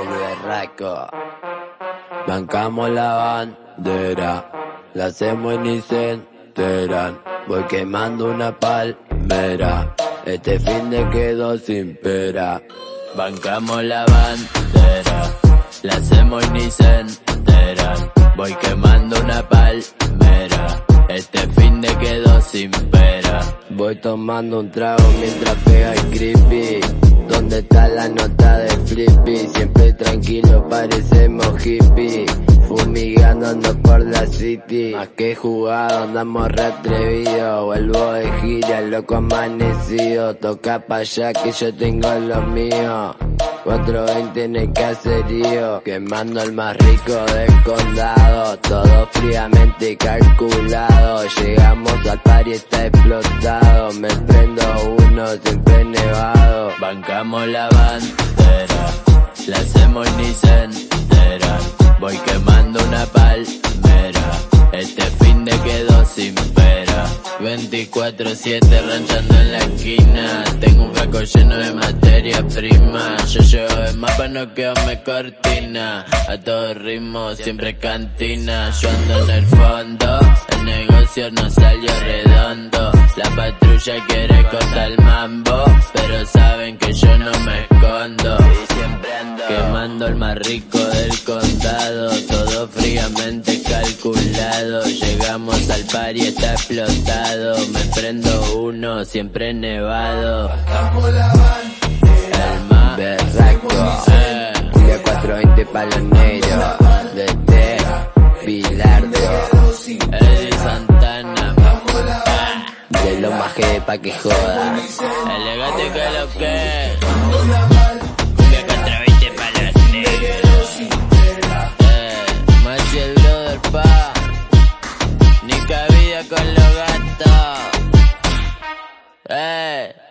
El berraco. Bancamos la bandera, la hacemos y ni se. Voy quemando una palmera, este fin de quedó sin pera. Bancamos la bandera, la hacemos y ni se. Voy quemando una palmera, este fin de quedó sin pera. Voy tomando un trago mientras pega el creepy. ¿Dónde está la nota de Flippy? Siempre tranquilo, parecemos hippie. Fumigando por la city. Más que jugado, andamos re atrevidos. Vuelvo de gira, loco amanecido. Toca pa' allá que yo tengo lo mío. 420 en el caserío, quemando el más rico del condado, todo fríamente calculado, llegamos al par y está explotado, me prendo uno siempre nevado, bancamos la bandera, la hacemos ni se voy quemando una palmera, este fin de quedó sin pera. 24-7 ranchando en la esquina Tengo un fraco lleno de materia prima. Yo llevo el mapa, no quedo me cortina A todo ritmo, siempre cantina. Yo ando en el fondo El negocio no salió redondo. La patrulla quiere cortar el mambo Pero saben que yo no me escondo. Quemando el más rico del condado Todo fríamente calculado. Llegamos al par y está explotado. Me prendo uno, siempre nevado. Lo que pa' que joda. Elegante que lo que. Cumbia 420 pa' los negros. Eh, más el brother pa' ni cabida con los gatos. Eh.